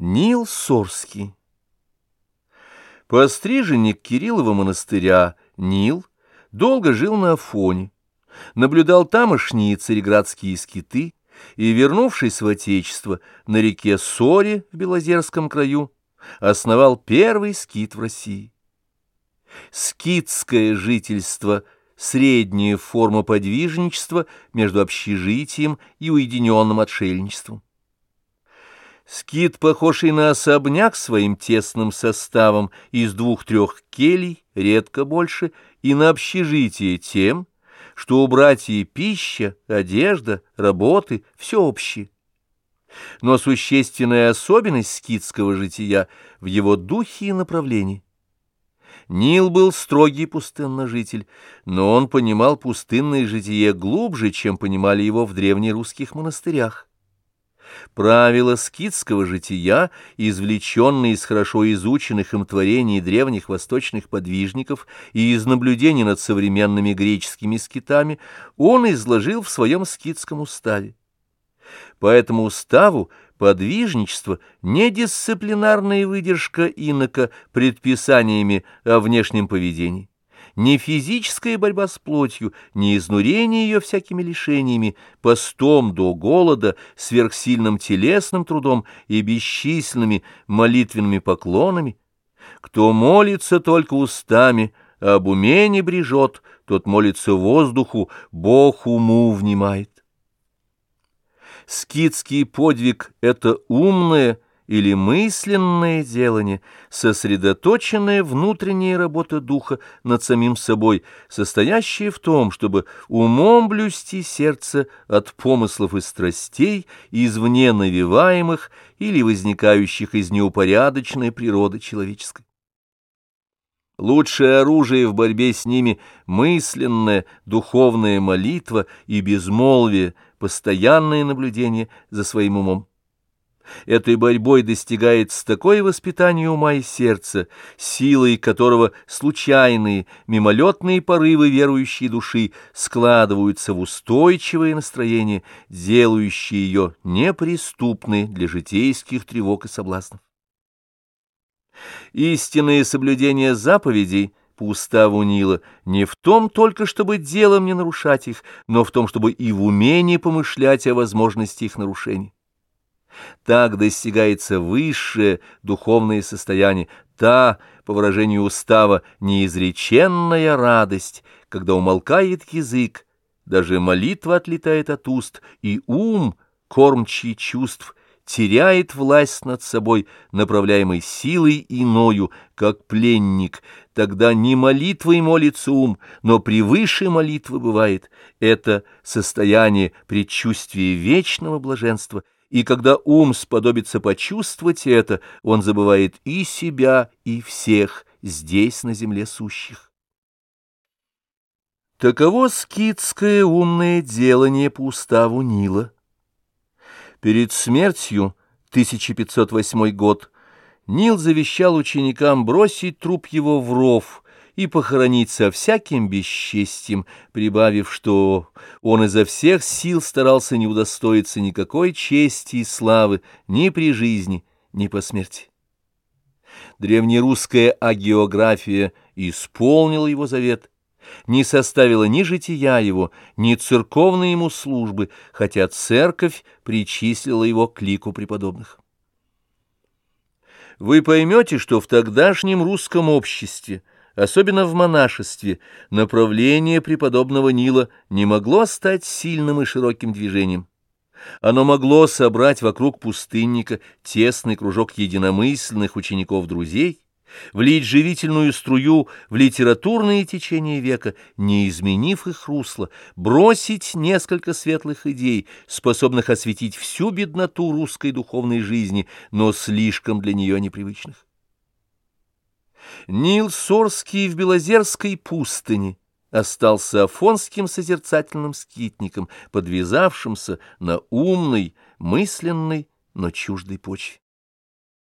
Нил Сорский Постриженник Кириллова монастыря Нил долго жил на Афоне, наблюдал тамошние цареградские скиты и, вернувшись в Отечество, на реке Соре в Белозерском краю, основал первый скит в России. Скитское жительство – средняя форма подвижничества между общежитием и уединенным отшельничеством. Скит, похожий на особняк своим тесным составом из двух-трех келей, редко больше, и на общежитие тем, что у братьев пища, одежда, работы — все общее. Но существенная особенность скитского жития в его духе и направлении. Нил был строгий пустынножитель, но он понимал пустынное житие глубже, чем понимали его в древнерусских монастырях. Правила скитского жития, извлеченные из хорошо изученных им творений древних восточных подвижников и из наблюдений над современными греческими скитами, он изложил в своем скитском уставе. По этому уставу подвижничество — не дисциплинарная выдержка инока предписаниями о внешнем поведении ни физическая борьба с плотью, ни изнурение ее всякими лишениями, постом до голода, сверхсильным телесным трудом и бесчисленными молитвенными поклонами. Кто молится только устами, а об уме не брежет, тот молится воздуху, Бог уму внимает. Скидский подвиг — это умное, или мысленное делание, сосредоточенная внутренняя работа духа над самим собой, состоящая в том, чтобы умом блюсти сердце от помыслов и страстей, извне навиваемых или возникающих из неупорядоченной природы человеческой. Лучшее оружие в борьбе с ними — мысленная, духовная молитва и безмолвие, постоянное наблюдение за своим умом. Этой борьбой достигается такое воспитание ума и сердца, силой которого случайные, мимолетные порывы верующей души складываются в устойчивое настроение, делающее ее неприступной для житейских тревог и соблазнов. Истинное соблюдение заповедей по уставу Нила не в том только, чтобы делом не нарушать их, но в том, чтобы и в умении помышлять о возможности их нарушений. Так достигается высшее духовное состояние, та, по выражению устава, неизреченная радость, когда умолкает язык, даже молитва отлетает от уст, и ум, кормчий чувств, теряет власть над собой, направляемой силой иною, как пленник. Тогда не молитвой молится ум, но превыше молитвы бывает. Это состояние предчувствия вечного блаженства — и когда ум сподобится почувствовать это, он забывает и себя, и всех здесь, на земле сущих. Таково скитское умное делание по уставу Нила. Перед смертью, 1508 год, Нил завещал ученикам бросить труп его в ров — и похоронить со всяким бесчестием, прибавив, что он изо всех сил старался не удостоиться никакой чести и славы ни при жизни, ни по смерти. Древнерусская агеография исполнила его завет, не составила ни жития его, ни церковной ему службы, хотя церковь причислила его к лику преподобных. Вы поймете, что в тогдашнем русском обществе – Особенно в монашестве направление преподобного Нила не могло стать сильным и широким движением. Оно могло собрать вокруг пустынника тесный кружок единомысленных учеников-друзей, влить живительную струю в литературные течения века, не изменив их русло, бросить несколько светлых идей, способных осветить всю бедноту русской духовной жизни, но слишком для нее непривычных. Нил Сорский в Белозерской пустыне остался афонским созерцательным скитником, подвязавшимся на умной, мысленной, но чуждой почве.